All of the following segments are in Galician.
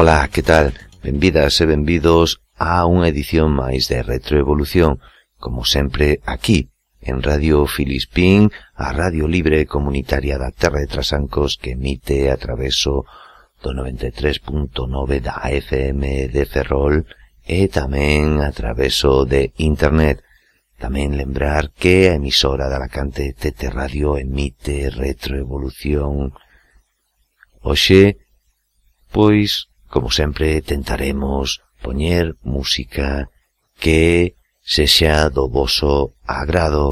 Ola, que tal? Benvidas e benvidos a unha edición máis de Retroevolución, como sempre aquí, en Radio Filispín, a Radio Libre Comunitaria da Terra de Trasancos que emite a traveso do 93.9 da FM de Ferrol e tamén a traveso de Internet. Tamén lembrar que a emisora da Alacante TT Radio emite Retroevolución. Oxe, pois como sempre, tentaremos poñer música que sexa do voso agrado.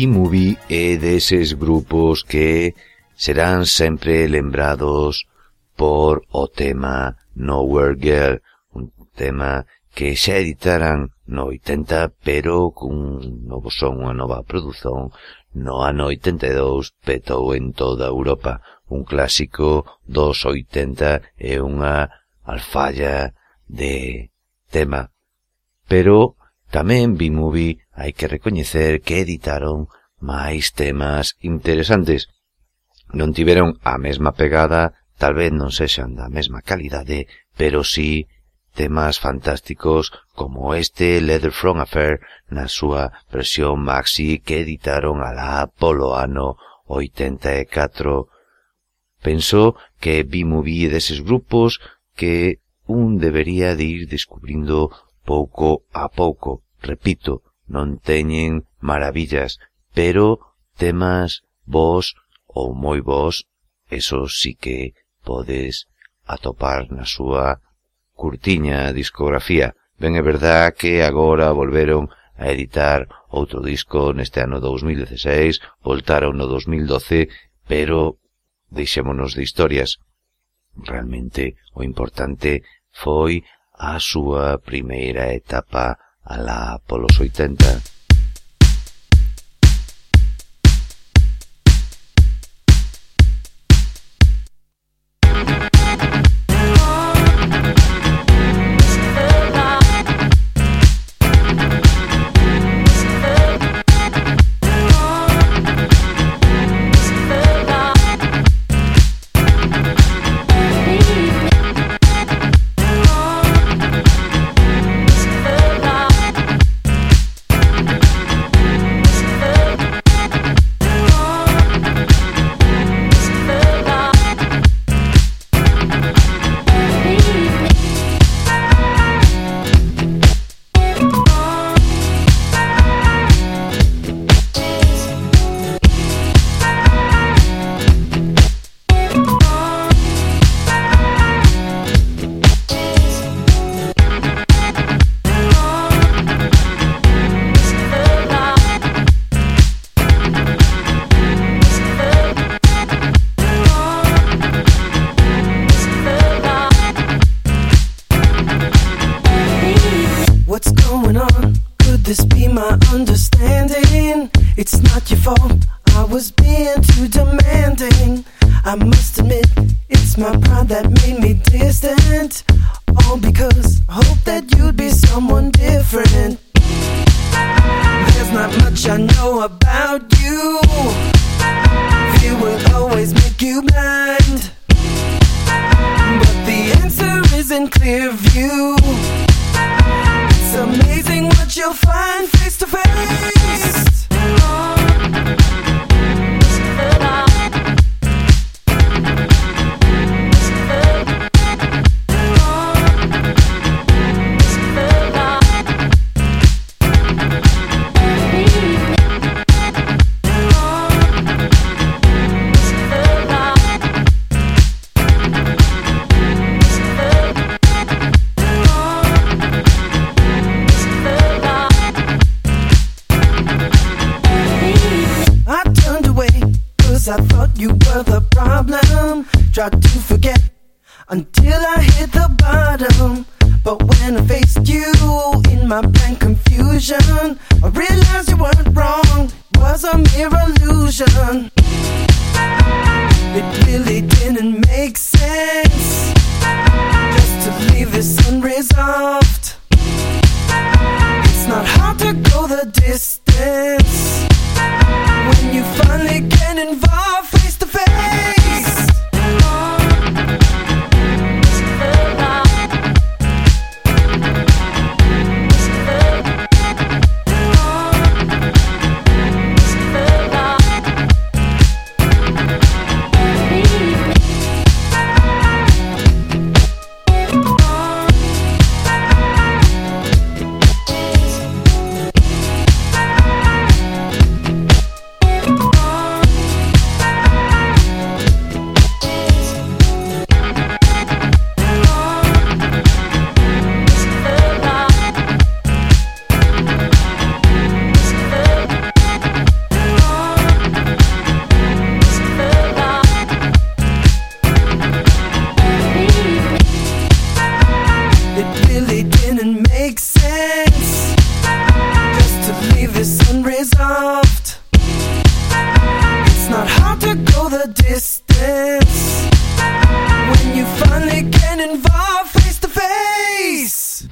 B-Movie é deses grupos que serán sempre lembrados por o tema Nowhere Girl, un tema que xa editaran no 80, pero cun novo son, unha nova produción, no ano 82 petou en toda Europa, un clásico dos 80 e unha alfalla de tema. Pero tamén B-Movie hai que recoñecer que editaron máis temas interesantes. Non tiveron a mesma pegada, tal vez non sexan da mesma calidade, pero sí temas fantásticos como este Leather From Affair na súa versión maxi que editaron alá polo ano 84. Pensou que B-Movie deses grupos que un debería de ir descubrindo pouco a pouco. Repito, non teñen maravillas, pero temas vos ou moi vos, eso sí que podes atopar na súa curtiña discografía. Ben é verdad que agora volveron a editar outro disco neste ano 2016, voltaron no 2012, pero deixémonos de historias. Realmente o importante foi a súa primeira etapa alá polos 80. To forget. Until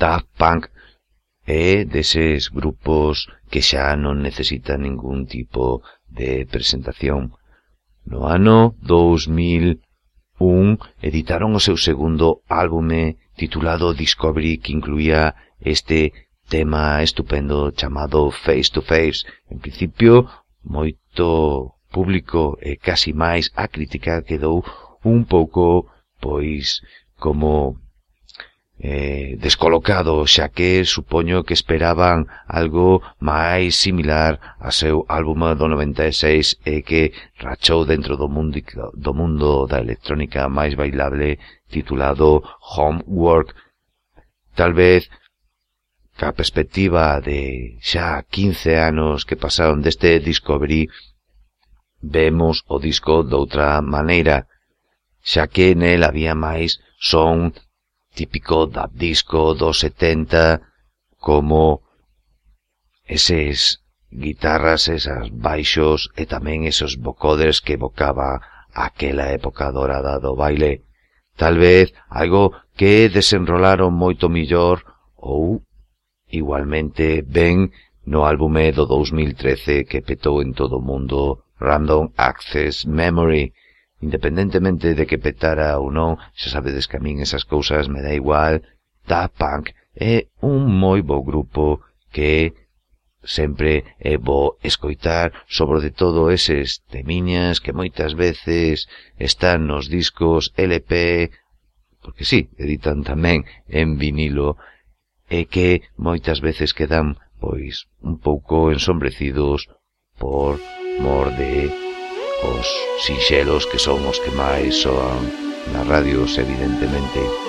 Daft Punk ¿eh? é deses grupos que xa non necesita ningún tipo de presentación. No ano 2001 editaron o seu segundo álbume titulado Discovery que incluía este tema estupendo chamado Face to Face. En principio, moito público e casi máis a crítica quedou un pouco pois como eh, descolocado, xa que supoño que esperaban algo máis similar a seu álbum do 96 e que rachou dentro do mundo, do mundo da electrónica máis bailable titulado Homework. Tal vez ca perspectiva de xa 15 anos que pasaron deste Discovery vemos o disco doutra maneira, xa que nel había máis son típico da disco dos 70 como eses guitarras, esas baixos e tamén esos vocoders que evocaba aquela época dorada do baile. Tal vez algo que desenrolaron moito millor ou igualmente ben no álbume do 2013 que petou en todo o mundo Random Access Memory, Independentemente de que petara ou non, xa sabedes que a min esas cousas me dá igual, Da Punk é un moi bo grupo que sempre é bo escoitar sobre de todo eses temiñas que moitas veces están nos discos LP, porque sí, editan tamén en vinilo, e que moitas veces quedan pois un pouco ensombrecidos por mor de os sinxelos que son os que máis soan nas radios, evidentemente.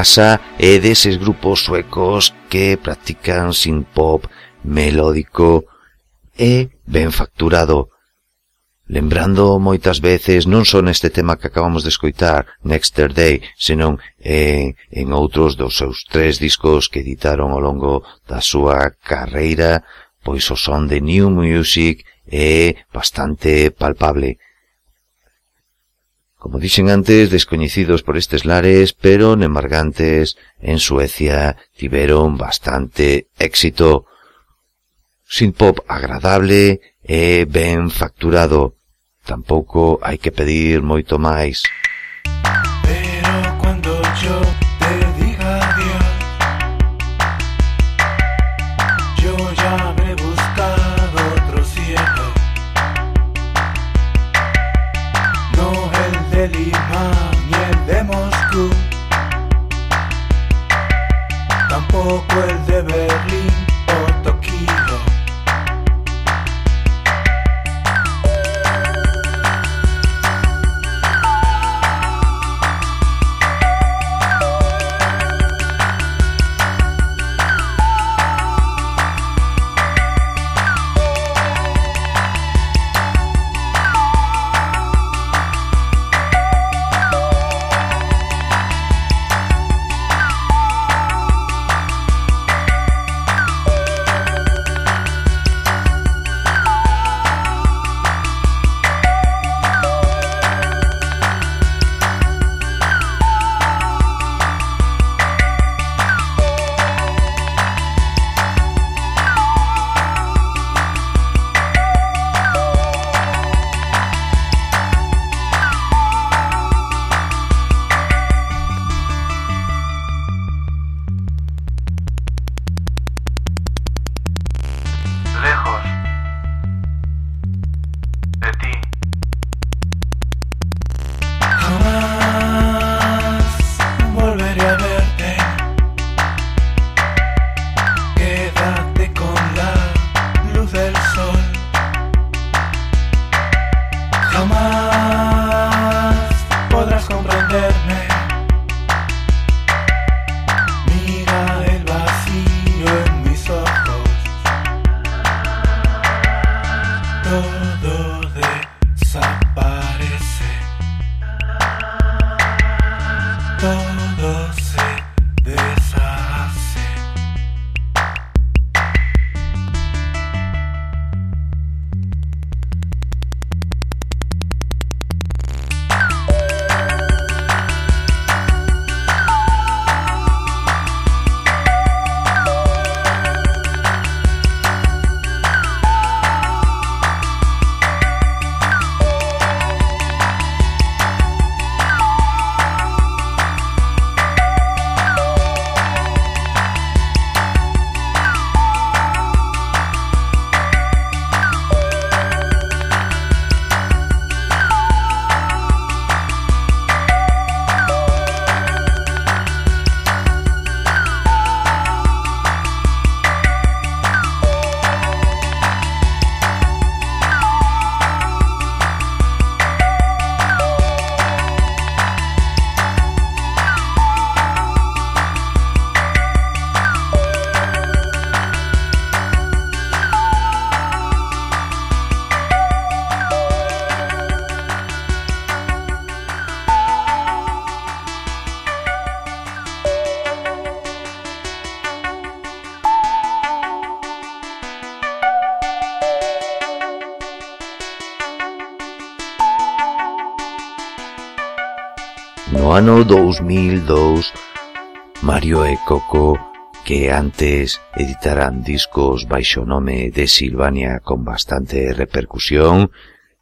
casa é deses grupos suecos que practican sin pop melódico e ben facturado. Lembrando moitas veces non só neste tema que acabamos de escoitar, Next Day, senón en, en outros dos seus tres discos que editaron ao longo da súa carreira, pois o son de New Music é bastante palpable como dixen antes, descoñecidos por estes lares, pero nemargantes en Suecia tiveron bastante éxito. Sin pop agradable e ben facturado. Tampouco hai que pedir moito máis. De Lima ni el de Moscú, tampoco el de Berlín No ano 2002, Mario e Coco, que antes editaran discos baixo nome de Silvania con bastante repercusión,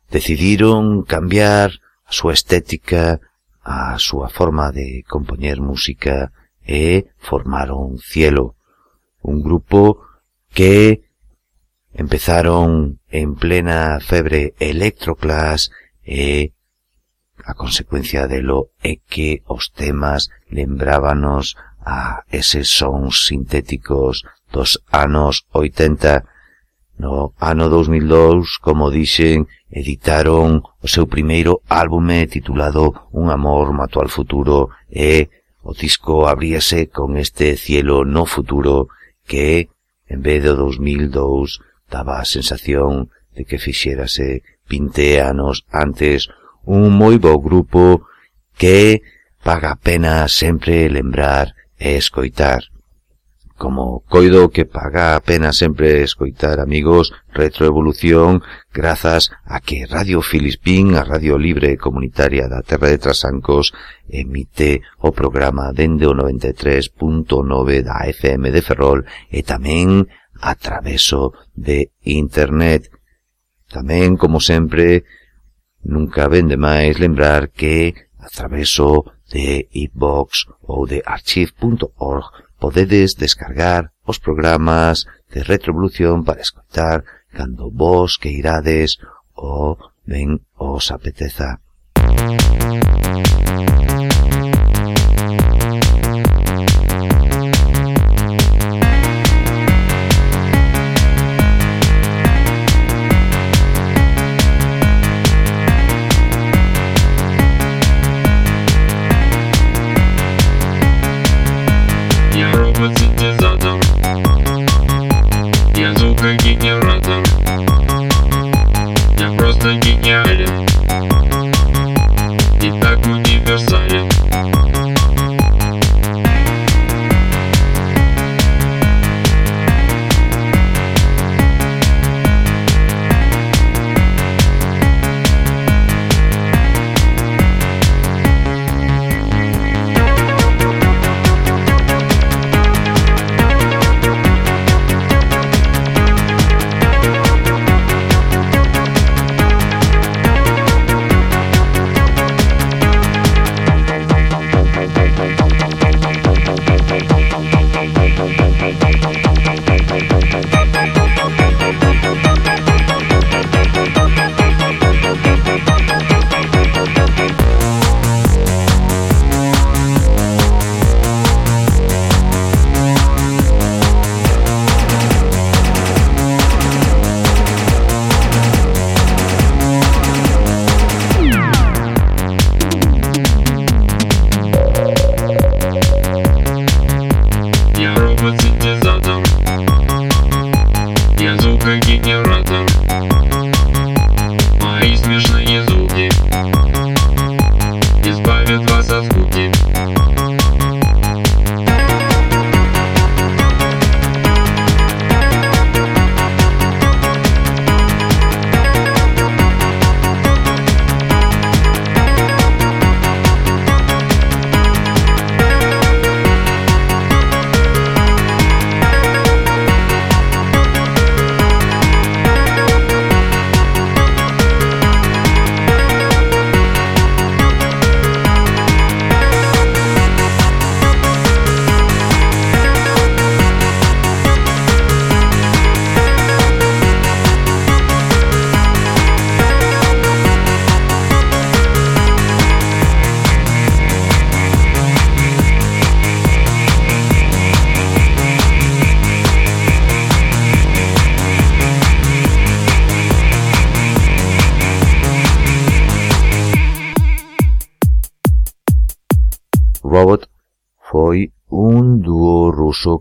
decidiron cambiar a súa estética, a súa forma de compoñer música e formaron Cielo, un grupo que empezaron en plena febre electroclass e A consecuencia delo é que os temas lembrábanos a eses sons sintéticos dos anos 80. No ano 2002, como dixen, editaron o seu primeiro álbume titulado Un amor matou al futuro e o disco abríase con este cielo no futuro que, en vez do 2002, daba a sensación de que fixérase 20 anos antes un moi bo grupo que paga pena sempre lembrar e escoitar. Como coido que paga a pena sempre escoitar, amigos, retroevolución, grazas a que Radio Filispín, a radio libre comunitaria da Terra de Trasancos, emite o programa dende o 93.9 da FM de Ferrol e tamén a traveso de Internet. Tamén, como sempre, Nunca vende máis lembrar que, a traveso de iVox ou de archive.org, podedes descargar os programas de retrovolución para escoitar cando vos queirades ou ben os apeteza.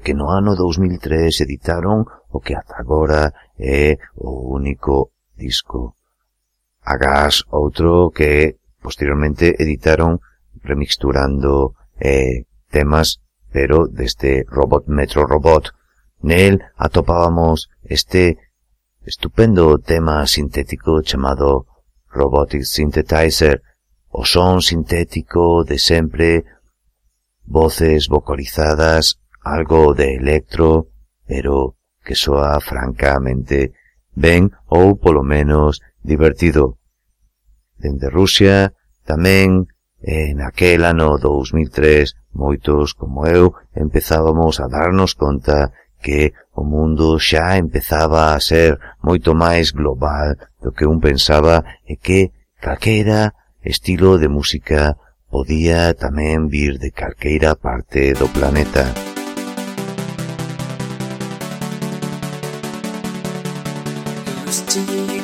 que no ano 2003 editaron o que ata agora é o único disco. Agás outro que posteriormente editaron remixturando eh, temas pero deste Robot Metro Robot. Nel atopábamos este estupendo tema sintético chamado Robotic Synthetizer, o son sintético de sempre, voces vocalizadas algo de electro, pero que soa francamente ben ou polo menos divertido. Dende Rusia, tamén, en aquel ano 2003, moitos como eu empezábamos a darnos conta que o mundo xa empezaba a ser moito máis global do que un pensaba e que calquera estilo de música podía tamén vir de calqueira parte do planeta. to you.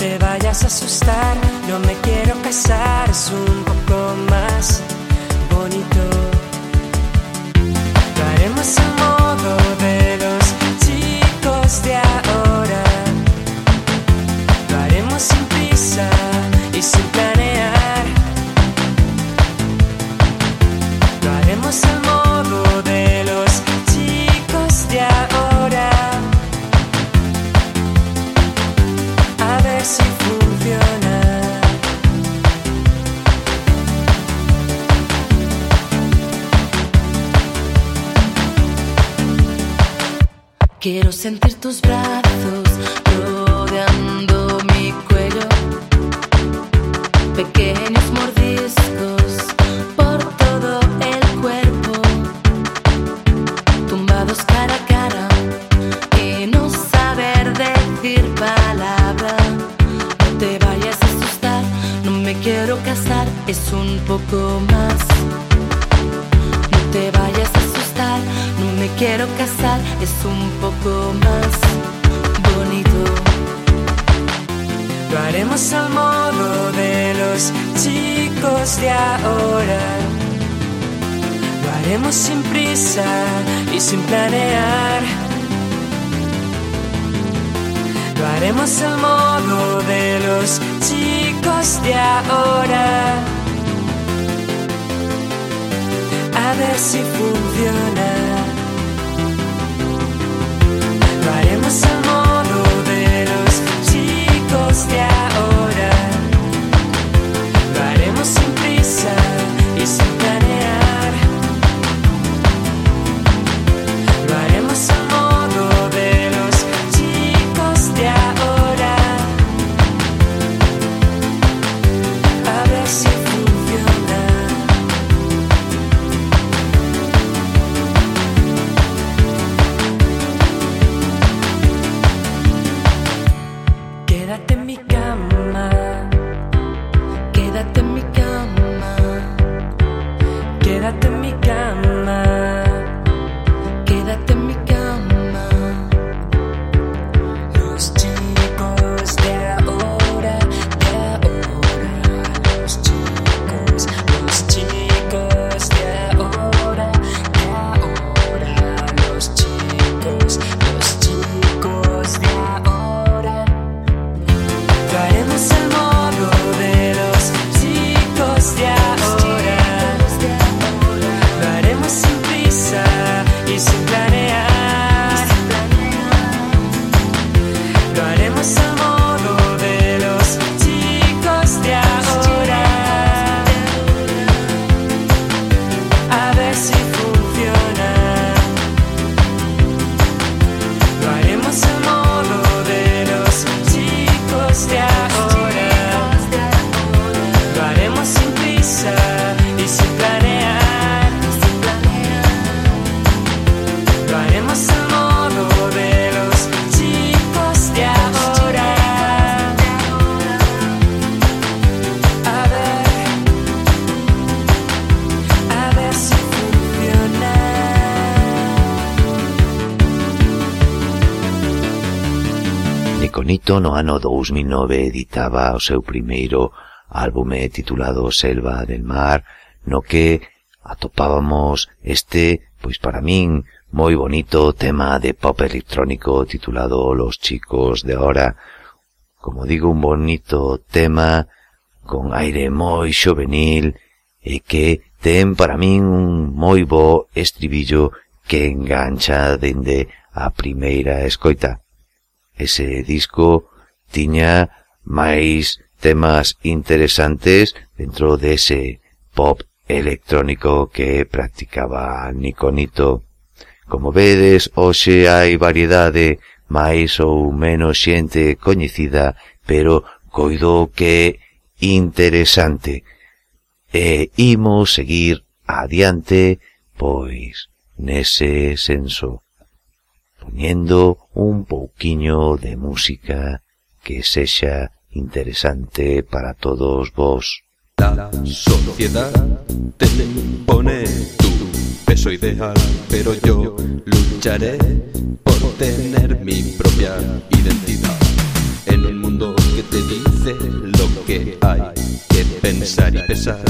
te vayas a asustar, no me quiero casar, es un poco más bonito. Tito no ano 2009 editaba o seu primeiro álbume titulado Selva del Mar, no que atopábamos este, pois para min, moi bonito tema de pop electrónico titulado Los chicos de ahora. Como digo, un bonito tema con aire moi xovenil e que ten para min un moi bo estribillo que engancha dende a primeira escoita. Ese disco tiña máis temas interesantes dentro dese pop electrónico que practicaba Niconito. Como vedes, hoxe hai variedade máis ou menos xente coñecida, pero coido que interesante. E imos seguir adiante, pois, nese senso. Poñendo un pouquiño de música que sexa interesante para todos vos. La sociedad te impone tu peso ideal, pero yo lucharé por tener mi propia identidad. En un mundo que te dice lo que hay que pensar y pesar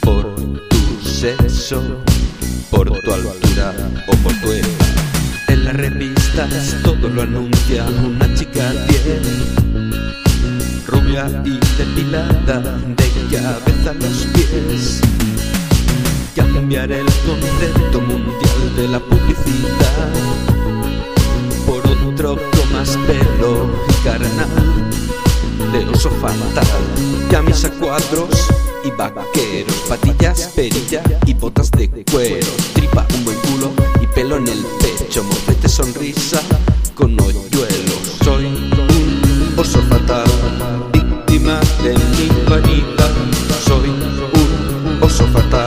por tu sexo, por tu altura o por tu edad. Las revistas todo lo anuncia una chica bien rubia y depilada de cabeza a los pies. Cambiar el concepto mundial de la publicidad por otro con más pelo y carnal de oso fatal. Camisa cuadros y vaqueros, patillas, perilla y botas de cuero, tripa, un buen culo y pelo en el pecho, mofete sonrisa con hoyuelos. Soy un oso fatal, víctima de mi vanidad. Soy un oso fatal,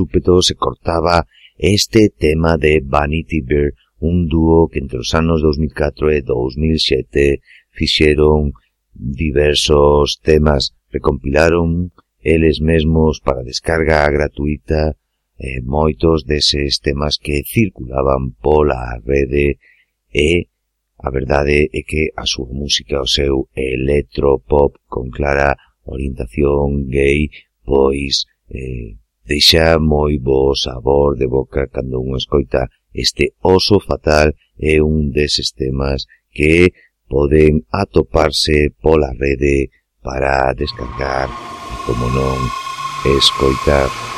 súpeto se cortaba este tema de Vanity Bear, un dúo que entre os anos 2004 e 2007 fixeron diversos temas, recompilaron eles mesmos para descarga gratuita eh, moitos deses temas que circulaban pola rede e a verdade é que a súa música, o seu electropop con clara orientación gay, pois eh, deixa moi bo sabor de boca cando un escoita este oso fatal é un deses temas que poden atoparse pola rede para descargar e, como non, escoitar.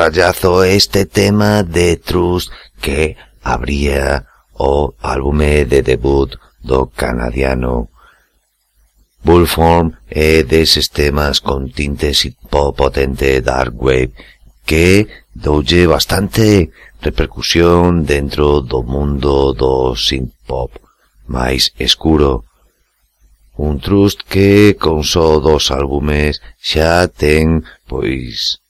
rallazo este tema de Trust que abría o álbume de debut do canadiano. Bullform é deses temas con tinte pop potente dark wave que doulle bastante repercusión dentro do mundo do synth pop máis escuro. Un trust que con só dos álbumes xa ten, pois,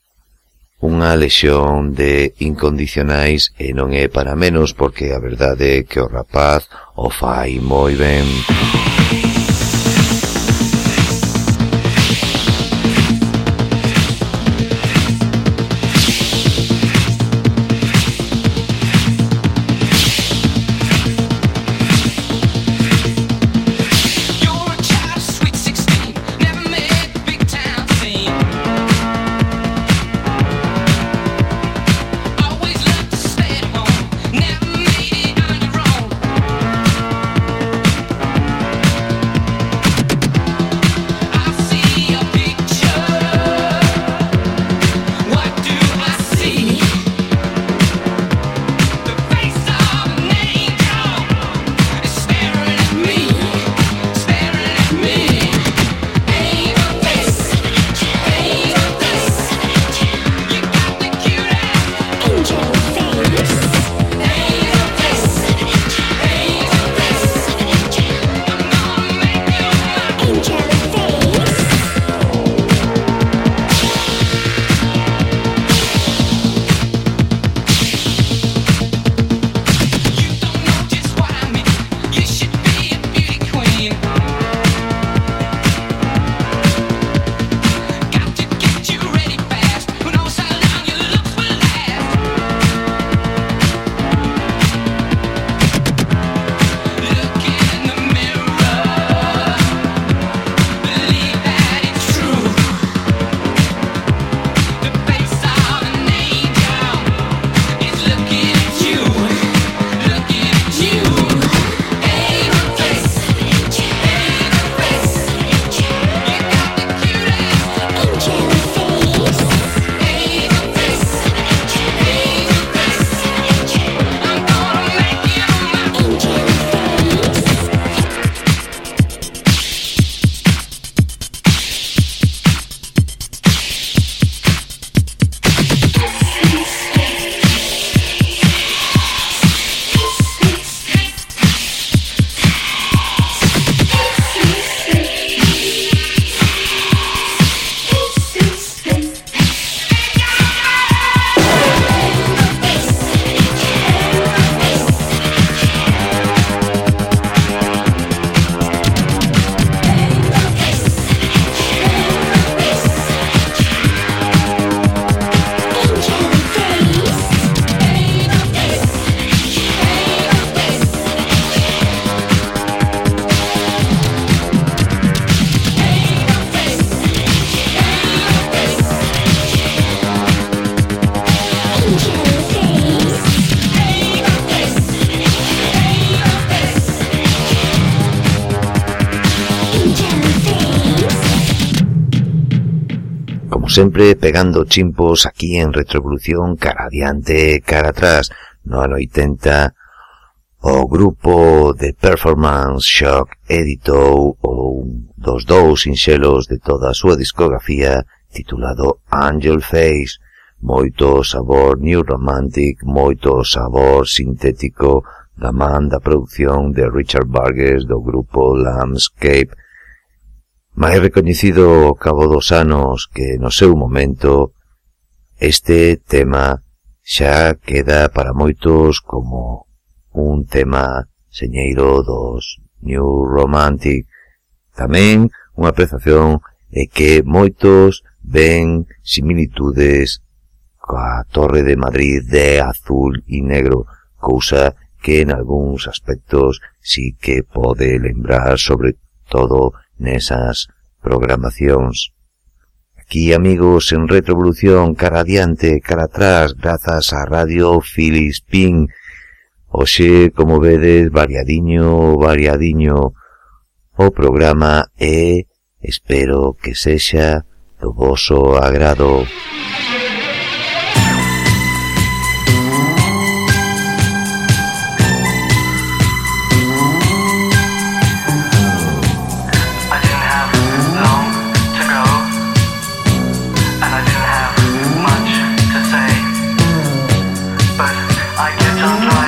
unha lexión de incondicionais e non é para menos porque a verdade é que o rapaz o fai moi ben. Música sempre pegando chimpos aquí en retrovolución cara adiante, cara atrás, no ano 80, o grupo de Performance Shock editou o dos dous sinxelos de toda a súa discografía titulado Angel Face, moito sabor New Romantic, moito sabor sintético da man da produción de Richard Vargas do grupo Landscape, máis recoñecido ao cabo dos anos que no seu momento este tema xa queda para moitos como un tema señeiro dos New Romantic. Tamén unha apreciación é que moitos ven similitudes coa Torre de Madrid de azul e negro, cousa que en algúns aspectos sí que pode lembrar sobre todo nesas programacións. Aquí, amigos, en retrovolución, cara adiante, cara atrás, grazas á Radio Filispín. Oxe, como vedes, variadiño, variadiño, o programa e espero que sexa do voso agrado. Música Amén.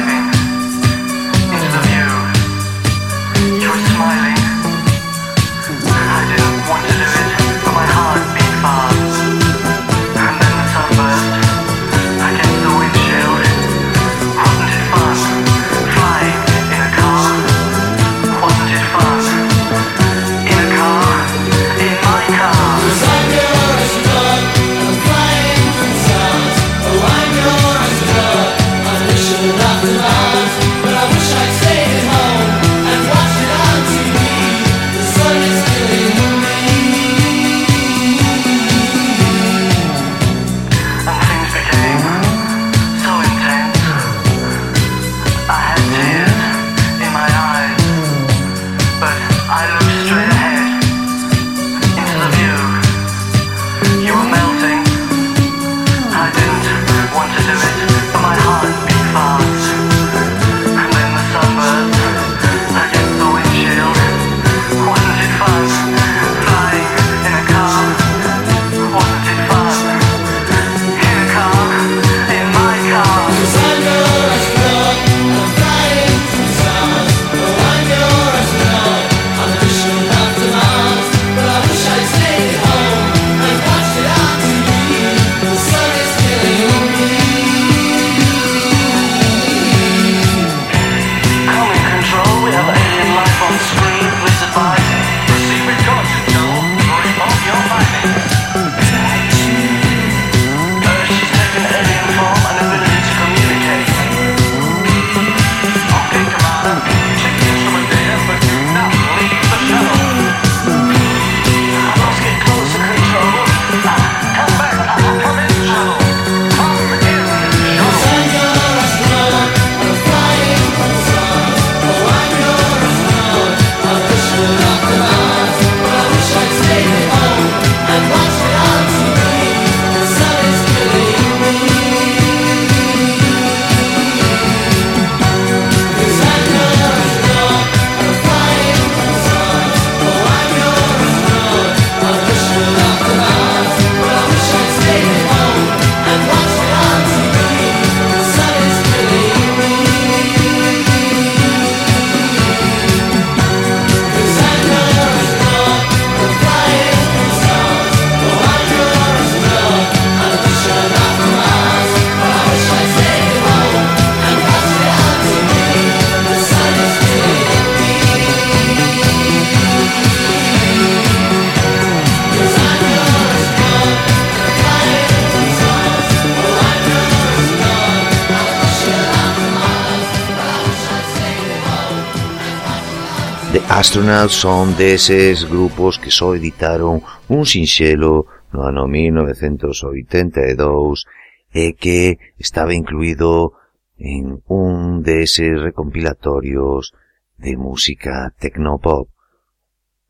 Astronaut son deses grupos que só editaron un sinxelo no ano 1982 e que estaba incluído en un deses recompilatorios de música tecnopop.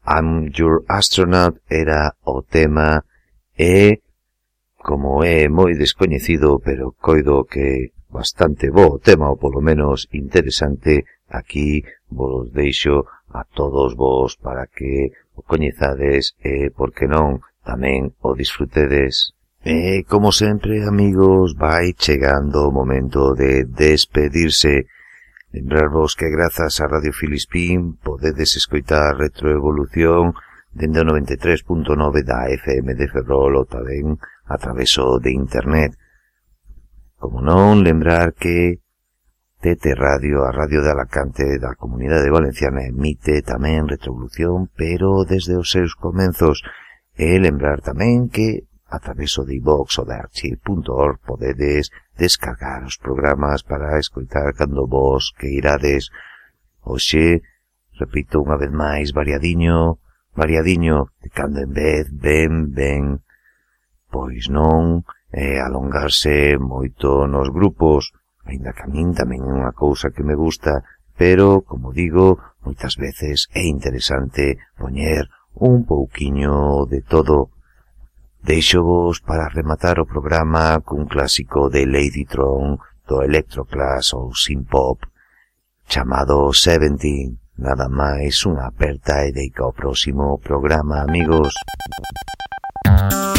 I'm Your Astronaut era o tema e, como é moi descoñecido, pero coido que bastante bo tema ou polo menos interesante, aquí vos deixo a todos vos para que o coñezades e, por que non, tamén o disfrutedes. E, como sempre, amigos, vai chegando o momento de despedirse. Lembrarvos que grazas a Radio Filispín podedes escoitar Retroevolución dende o 93.9 da FM de Ferrol ou tamén a traveso de Internet. Como non, lembrar que TT Radio, a Radio de Alacante da Comunidade Valenciana emite tamén retrovolución, pero desde os seus comenzos. E lembrar tamén que a través de iVox ou de archive.org podedes descargar os programas para escoitar cando vos que irades. Oxe, repito unha vez máis, variadiño, variadiño, de cando en vez, ben, ben. Pois non, e alongarse moito nos grupos, Ainda que a min tamén é unha cousa que me gusta, pero, como digo, moitas veces é interesante poñer un pouquiño de todo. Deixovos para rematar o programa cun clásico de Ladytron do Electroclass ou Synpop chamado Seventeen. Nada máis unha aperta e deica ao próximo programa, amigos. Música